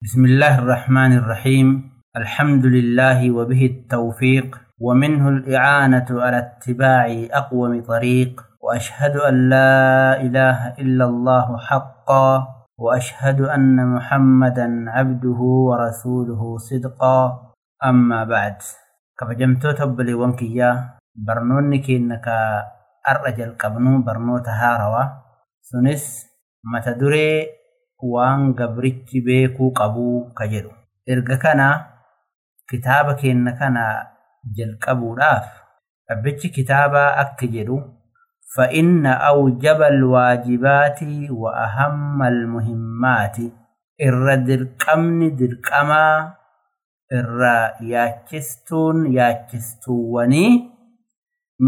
بسم الله الرحمن الرحيم. الحمد لله وبه التوفيق ومنه الإعانة على اتباع أقوم طريق وأشهد أن لا إله إلا الله حقا وأشهد أن محمدا عبده ورسوله صدقا. أما بعد كفجمتو تبلي وانكيا برنونك إنك أرجل قبنو برنو تهاروا. سنس متدري waan gabrichi beekuu qabuu ka jedhu. Erga kana kitaaba kenna kanaa jalqabuudhaaf dhaabichi kitaabaa akka jedhu fa'inna awjabal waajibaati wa ahammal muhimmaati irra dirqamni dirqamaa irra yaachistuun yaachistuuwwanii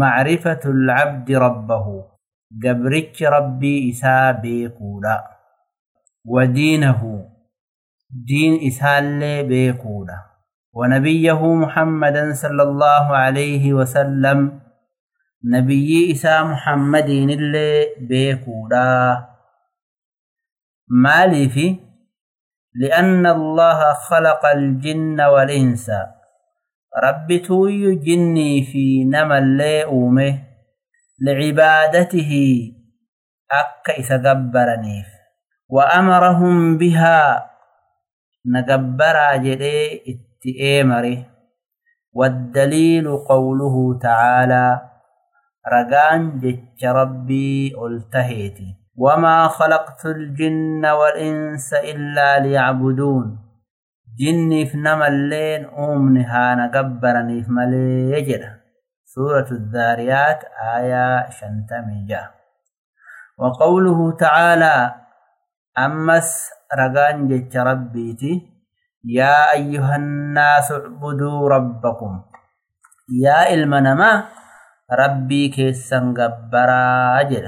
macrifatul cabdi rabbahu gabrichi rabbii isaa beekuudha. ودينه. دين إسال بيكولا ونبيه محمدا صلى الله عليه وسلم. نبي إسا محمد اللي بيكودا. مالي في لأن الله خلق الجن والإنس. رب توي جني في نما اللي أومه. لعبادته. أك إسا قبرنيف. وأمرهم بها. نقبر جري تئمره والدليل قوله تعالى رقان جتش ربي ألتهيتي. وما خلقت الجن والإنس إلا ليعبدون. جني في نما اللين أمنها نقبرني في ملي سورة الذاريات آية شنتمجة وقوله تعالى أمس رقان جتش ربيتي يا أيها الناس اعبدوا ربكم. يا إلمنما ربي كيسن قبرا أجر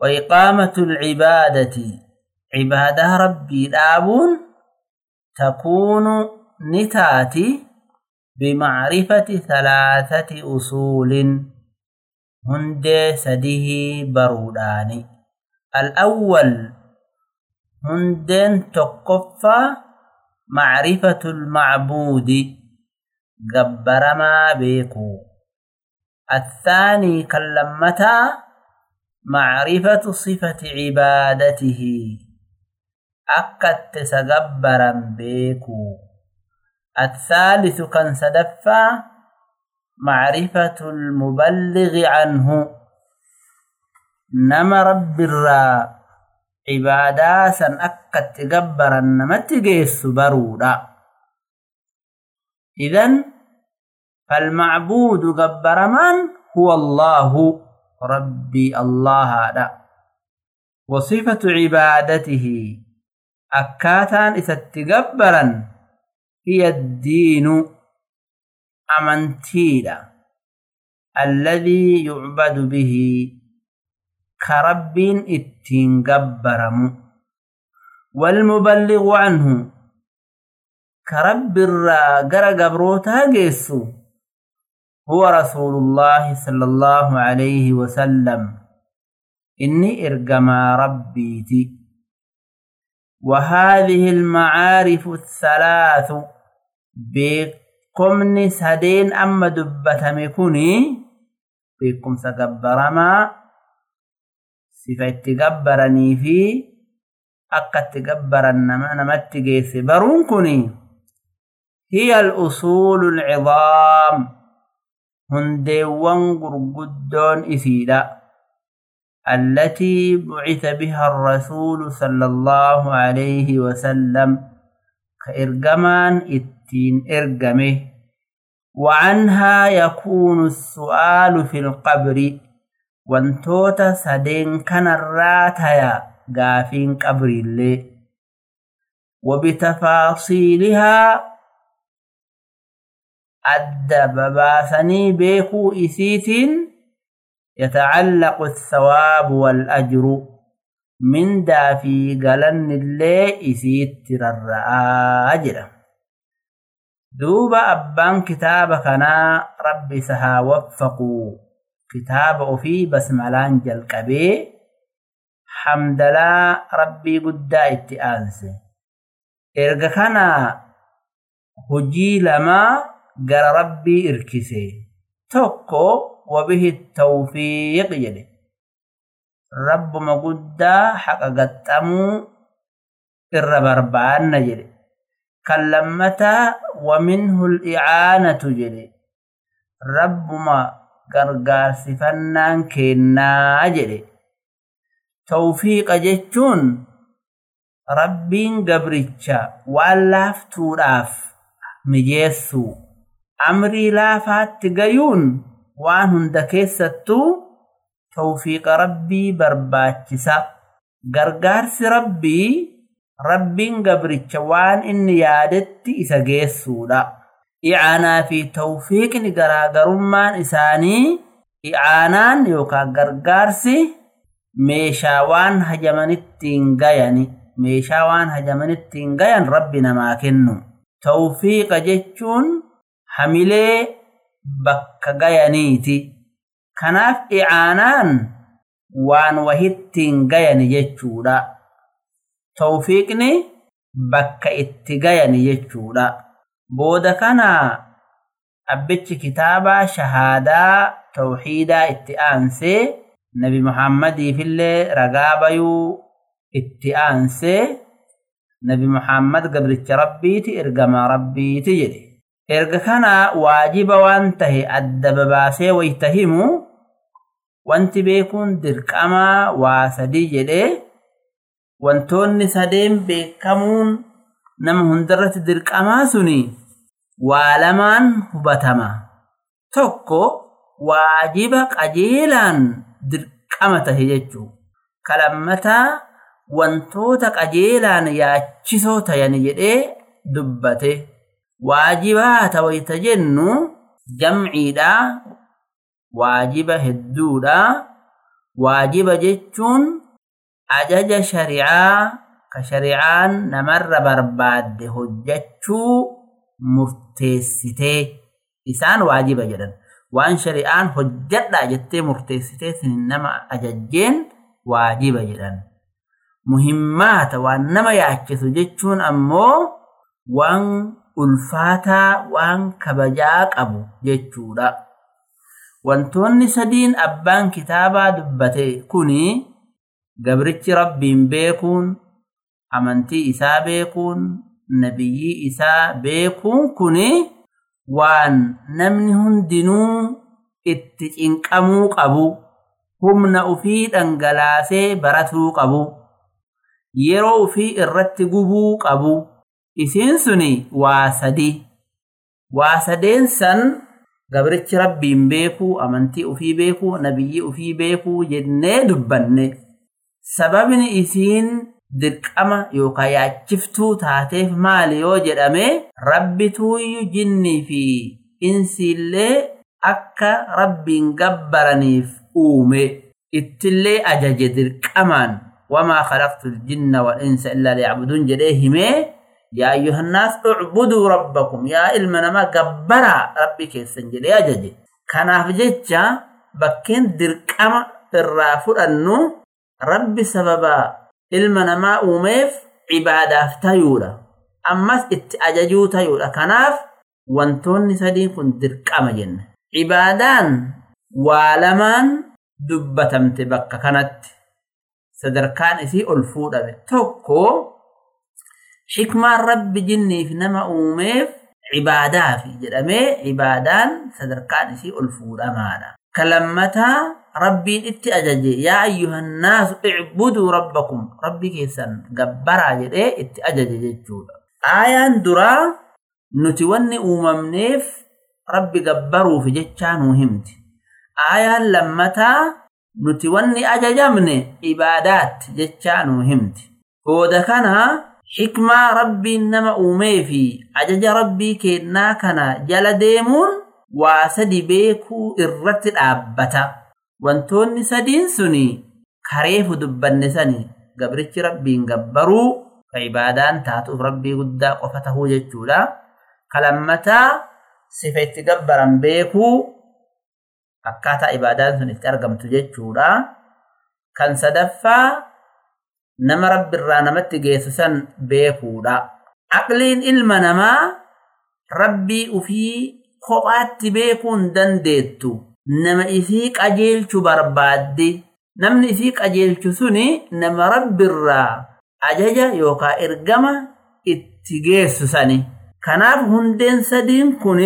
وإقامة العبادة عبادة ربي الآبون تكون نتاتي بمعرفة ثلاثة أصول. هند سده بروداني. الأول هندين تقفى معرفة المعبود قبر ما بيكو الثاني كلمتا معرفة صفة عبادته. أكت سقبرا بيكو الثالث كان سدفا معرفة المبلغ عنه. نما رب الرّ عبادا سن أكت تقبرا نمت جيس برودا إذن فالمعبود قبر من؟ هو الله ربي الله لا وصفة عبادته أكاتان إذا تقبرا هي الدين أمنتيلا الذي يعبد به كرب اتين قبرم والمبلغ عنه كرب الراقر قبروتها قيسو. هو رسول الله صلى الله عليه وسلم. إني إرقما ربيتي. وهذه المعارف الثلاث. بكم سدين أما دبتمكني بكم سقبرما فاتقبرني في أكتقبرن ما نمتقي في برونكني هي الأصول العظام. هنديوان قرقدون إثيدا التي بعث بها الرسول صلى الله عليه وسلم. كإرقمان التين إرقمه وعنها يكون السؤال في القبر. Wantoota sadeen kanarraa taya gaafiin qabriillee وبتفاصيلها أدى بباسني بيكو إسيت يتعلق الثواب والأجر من دافي قلن اللي إسيت الرآجر دوب أبان كتابكنا رب سها وفقوا كتاب وفي بسم الانجل قبي حمد لله ربي قد اتئانس ارغ كان هجي لما قال ربي اركسي توكو وبه التوفيق يلي. رب ما قد حق قطمو الربربان يلي. كلمتا ومنه الإعانة يلي. رب ما gargaarsifannaan keennaa jedhe. Tawfiiqa jechuun rabbiin gabricha waan laaftuudhaaf mijeessuu amrii laafaatti gayuun waan hunda keessattuu tawfiiqa rabbii barbaachisa. Gargaarsi rabbii rabbiin gabricha waan inni yaadetti isa geessuudha i'aanaa fi tawfiiqni garaagarummaan isaanii i'aanaan yookaan gargaarsi meeshaa waan hajamanittiin gayani meeshaa waan hajamanittiin gayan rabbi namaa kennu. Tawfiiqa jechuun hamilee bakka gayaniiti. Kanaaf i'aanaan waan wahittiin gayani jechuudha. Tawfiiqni bakka itti gayani jechuudha booda kana abbichi kitaabaa shahaadaa tawxiidaa itti aansee nabi muhammadiifillee ragaa bayuu itti aansee nabi muhammad gabricha rabbiiti ergamaa rabbiiti jedhe erga kana waajiba waan tahe adda babaasee wayta himu wanti beekuun dirqamaa waa sadii jedhee wantoonni sadeen beekamuun nama hundarratti dirqamaa suni waa lamaan hubatama. Tokko waajiba qajeelaan dirqama tahe jechuu. Kalammataa wantoota qajeelaan yaachisoo tayan jedhee dubbate. Waajibaa tawayta jennu jamciidha waajiba hedduudha. Waajiba jechuun ajaja shari'aa ka shari'aan namarra barbaadde hojjachuu murteessitee isaan waajiba jedhan waan shari'aan hojjadhaa jettee murteessitee sin nama ajajjeen waajiba jedhan muhimmaata waan nama yaachisu jechuun ammoo waan ulfaataa waan kabajaa qabu jechuudha. Wantoonni sadiin abbaan kitaabaa dubbate kuni gabrichi rabbiin beekuun, amantii isaa beekuun, nabiyyii isaa beekuun kuni waan namni hundinuu itti cinqamuu qabu, humna ufii dhangalaasee baratuu qabu, yeroo ufii irratti gubuu qabu. Isiin suni waa sadi. Waa sadeen san gabrichi rabbiin beekuu, amantii ufii beekuu, nabiyyii ufii beekuu jennee dubbanne. Sababni isiin dirqama yookaan yaachiftuu taateef maali yoo jedhame rabbituuyyu jinnii fi insiillee akka rabbiin gabbaraniif uume. Ittillee ajaje dirqamaan wamaa khalaqtu ljinna wal insa illaa liyacbuduun jedhee himee yaa ayyuhannaas ucbuduu rabbakum yaa ilma namaa gabbaraa rabbi keessan jedhee ajaje. Kanaaf jecha bakkeen dirqama irraa fudhannu rabbi sababaa المنما أوميف عبادة تيورة أما اتأججو تيورة كناف وانتون نسدين كن درق أمجن عبادان والمان دبتم تبقى كانت سدركان إسي ألفود أبي توكو حكمة رب جني في نما أوميف عبادة في جرمي عبادان سدركان إسي ألفود أمانا كلمتها rabbiin itti ajaje yaa ayyuhannaasu icbuduu rabbakum rabbi keessan gabbaraa jedhee itti ajaje jechuudha. Aayaan duraa nuti wanni uumamneef rabbi gabbaruuf jechaa nuu himti. Aayaan lammataa nuti wanni ajajamne ibaadaatti jechaa nuu himti. Booda kana xikmaa rabbiin nama uumee fi ajaja rabbii kennaa kana jala deemuun waa sadi beekuu irratti dhaabbata. Wantoonni sadiin suni kareefu dubbanne sani gabrichi rabbiin gabbaruu ka ibaadaan taatuuf rabbii guddaa qofa tahuu jechuudha. Kalammataa sifa itti gabbaran beekuu akkaataa ibaadaan sun itti argamtu jechuudha. Kan sadaffaa nama rabbi irraa namatti geessu san beekuudha. aqliin ilma namaa rabbii ufii kophaatti beekuu hin dandeettu nama isii qajeelchu barbaaddi. Namni isii qajeelchu suni nama rabbirraa ajaja yookaa ergama itti geessu sani. Kanaaf hundeen sadiin kun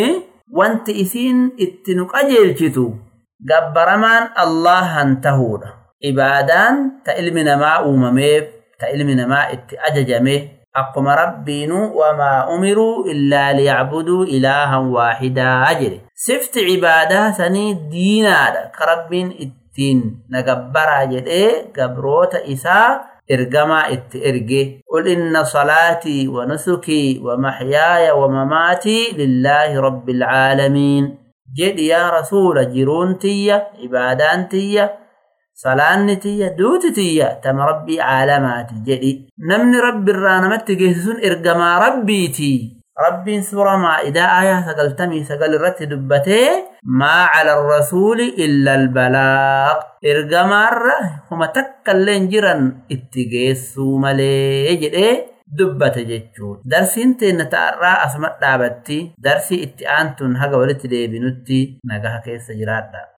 wanti isiin itti nu qajeelchitu gabbaramaan allahan tahuudha. Ibaadaan ta ilmi namaa uumameef ta ilmi namaa itti ajajame أقم ربين وما أمروا إلا ليعبدوا إلها واحدا. أجر سفت عبادة ثني دينا كرب التين نقبر أجر إيه؟ قبروت إساء إت إتئرقي قل إن صلاتي ونسكي ومحياي ومماتي لله رب العالمين. جد يا رسول جرونتي عبادانتي صلانتي دوتتي تم ربي عالمات جدي. نمن ربي الرانمات جهزون إرقما ربيتي ربي سورة ما إذا آية سقلتمي سقل الرت دبتي ما على الرسول إلا البلاق إرقما ره وما تكلين جرا اتجيسو ملي جدي. دبت جتشون درسي انت نتعرى أسمت لابتي درسي اتعانتون هقا ولت ليبنوتي نقاها كيس جرادا